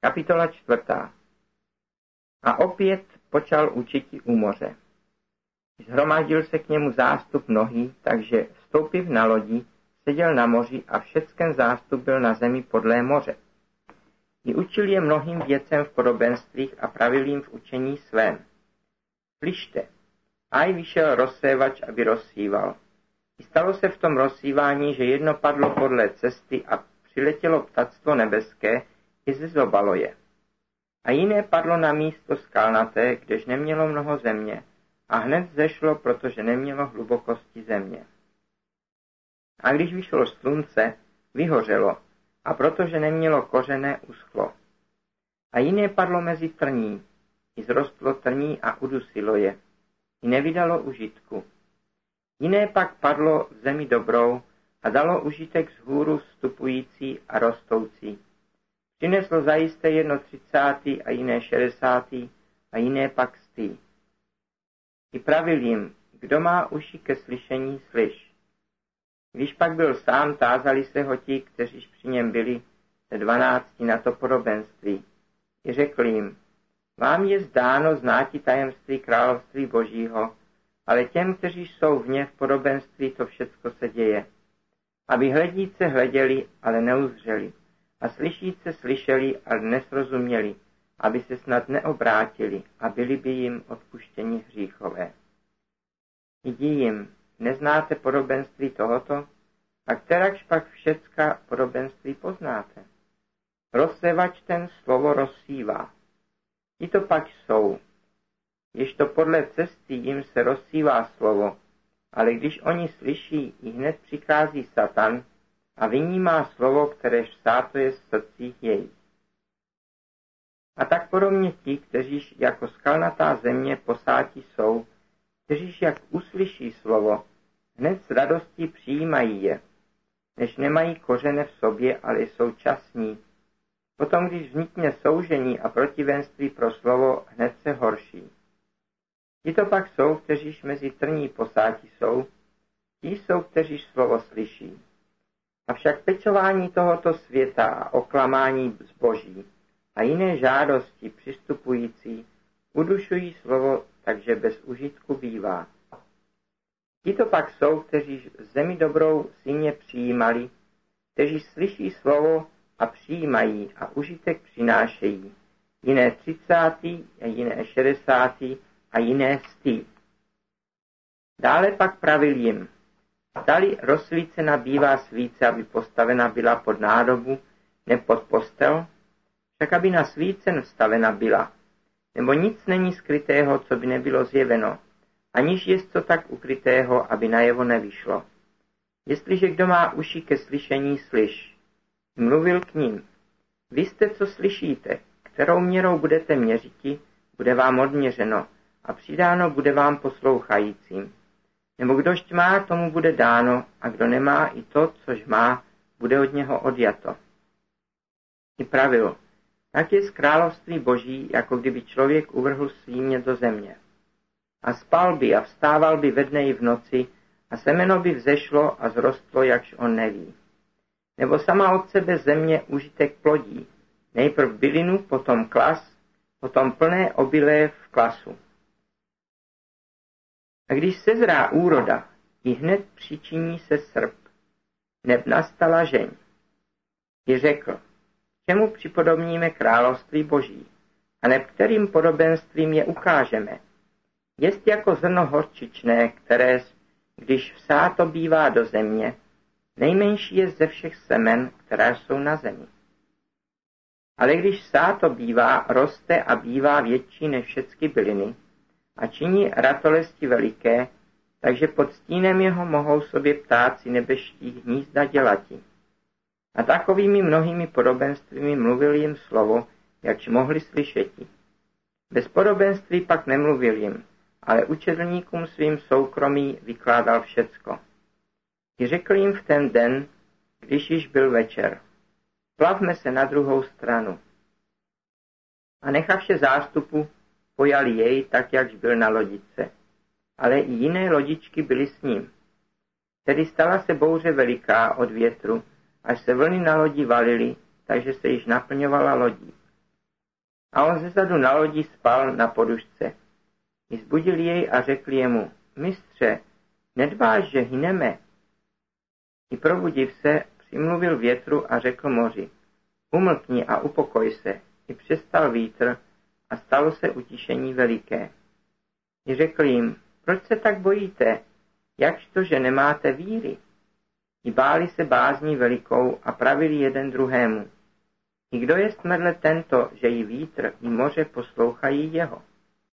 Kapitola čtvrtá. A opět počal učit u moře. Zhromáždil se k němu zástup mnohý, takže vstoupiv na lodi, seděl na moři a všecken zástup byl na zemi podlé moře. I učil je mnohým věcem v podobenstvích a pravilím v učení svém. Slyšte, aj vyšel rozsévač, aby rozsíval. I stalo se v tom rozsívání, že jedno padlo podle cesty a přiletělo ptactvo nebeské, i zezobalo je. A jiné padlo na místo skalnaté, kdež nemělo mnoho země, a hned zešlo, protože nemělo hlubokosti země. A když vyšlo slunce, vyhořelo, a protože nemělo kořené, uschlo. A jiné padlo mezi trní, i zrostlo trní a udusilo je, i nevydalo užitku. Jiné pak padlo v zemi dobrou a dalo užitek z hůru vstupující a rostoucí. Přineslo zajisté jedno třicátý a jiné šedesátý a jiné pak stý. I pravil jim, kdo má uši ke slyšení, slyš. Když pak byl sám, tázali se ho ti, kteříž při něm byli, ze dvanácti na to podobenství. I řekl jim, vám je zdáno znáti tajemství království božího, ale těm, kteří jsou vně v podobenství, to všecko se děje. Aby hledíce hleděli, ale neuzřeli a slyšíce slyšeli, ale nesrozuměli, aby se snad neobrátili a byli by jim odpuštěni hříchové. Jdi jim, neznáte podobenství tohoto? A kterakž pak všecka podobenství poznáte? Rozsevač ten slovo rozsívá. Ti to pak jsou. Jež to podle cesty jim se rozsívá slovo, ale když oni slyší, i hned přichází Satan a vynímá slovo, kteréž vsáto je v srdcích jejich. A tak podobně ti, kteříž jako skalnatá země posátí jsou, kteříž jak uslyší slovo, hned s radostí přijímají je, než nemají kořene v sobě, ale jsou časní. Potom, když vznikne soužení a protivenství pro slovo, hned se horší. Tito pak jsou, kteříž mezi trní posátí jsou, ti jsou, kteříž slovo slyší. Avšak pečování tohoto světa a oklamání zboží a jiné žádosti přistupující udušují slovo, takže bez užitku bývá. Tito pak jsou, kteří zemi dobrou syně přijímali, kteří slyší slovo a přijímají a užitek přinášejí. Jiné třicátý a jiné šedesátý a jiné stý. Dále pak pravil jim, Zdali rozsvícena bývá svíce, aby postavena byla pod nádobu, ne pod postel, však aby na svícen vstavena byla. Nebo nic není skrytého, co by nebylo zjeveno, aniž je to tak ukrytého, aby najevo nevyšlo. Jestliže kdo má uši ke slyšení, slyš. Mluvil k ním. Vy jste, co slyšíte, kterou měrou budete měřiti, bude vám odměřeno a přidáno bude vám poslouchajícím. Nebo kdož má, tomu bude dáno, a kdo nemá, i to, což má, bude od něho odjato. I pravilo. Tak je z království boží, jako kdyby člověk uvrhl svímě do země. A spal by a vstával by ve dne i v noci, a semeno by vzešlo a zrostlo, jakž on neví. Nebo sama od sebe země užitek plodí, nejprv bylinu, potom klas, potom plné obilé v klasu. A když sezrá úroda, i hned přičiní se srp, neb nastala žeň. I řekl, čemu připodobníme království boží, a neb kterým podobenstvím je ukážeme. Jest jako zrno horčičné, které, když vsáto bývá do země, nejmenší je ze všech semen, která jsou na zemi. Ale když vsáto bývá, roste a bývá větší než všechny byliny, a činí ratolesti veliké, takže pod stínem jeho mohou sobě ptáci nebeští hnízda dělati. A takovými mnohými podobenstvími mluvil jim slovo, jakž mohli slyšeti. Bez podobenství pak nemluvil jim, ale učedlníkům svým soukromí vykládal všecko. I řekl jim v ten den, když již byl večer, plavme se na druhou stranu. A nechavše zástupu, pojali jej tak, jakž byl na lodice. Ale i jiné lodičky byly s ním. Tedy stala se bouře veliká od větru, až se vlny na lodi valily, takže se již naplňovala lodí. A on zezadu na lodi spal na podušce. Zbudili jej a řekli jemu, mistře, nedbáš, že hyneme? I probudiv se, přimluvil větru a řekl moři, umlkni a upokoj se. I přestal vítr a stalo se utišení veliké. I řekl jim, proč se tak bojíte, jakž to, že nemáte víry? I báli se bázní velikou a pravili jeden druhému. I kdo je smedle tento, že i vítr, i moře poslouchají jeho?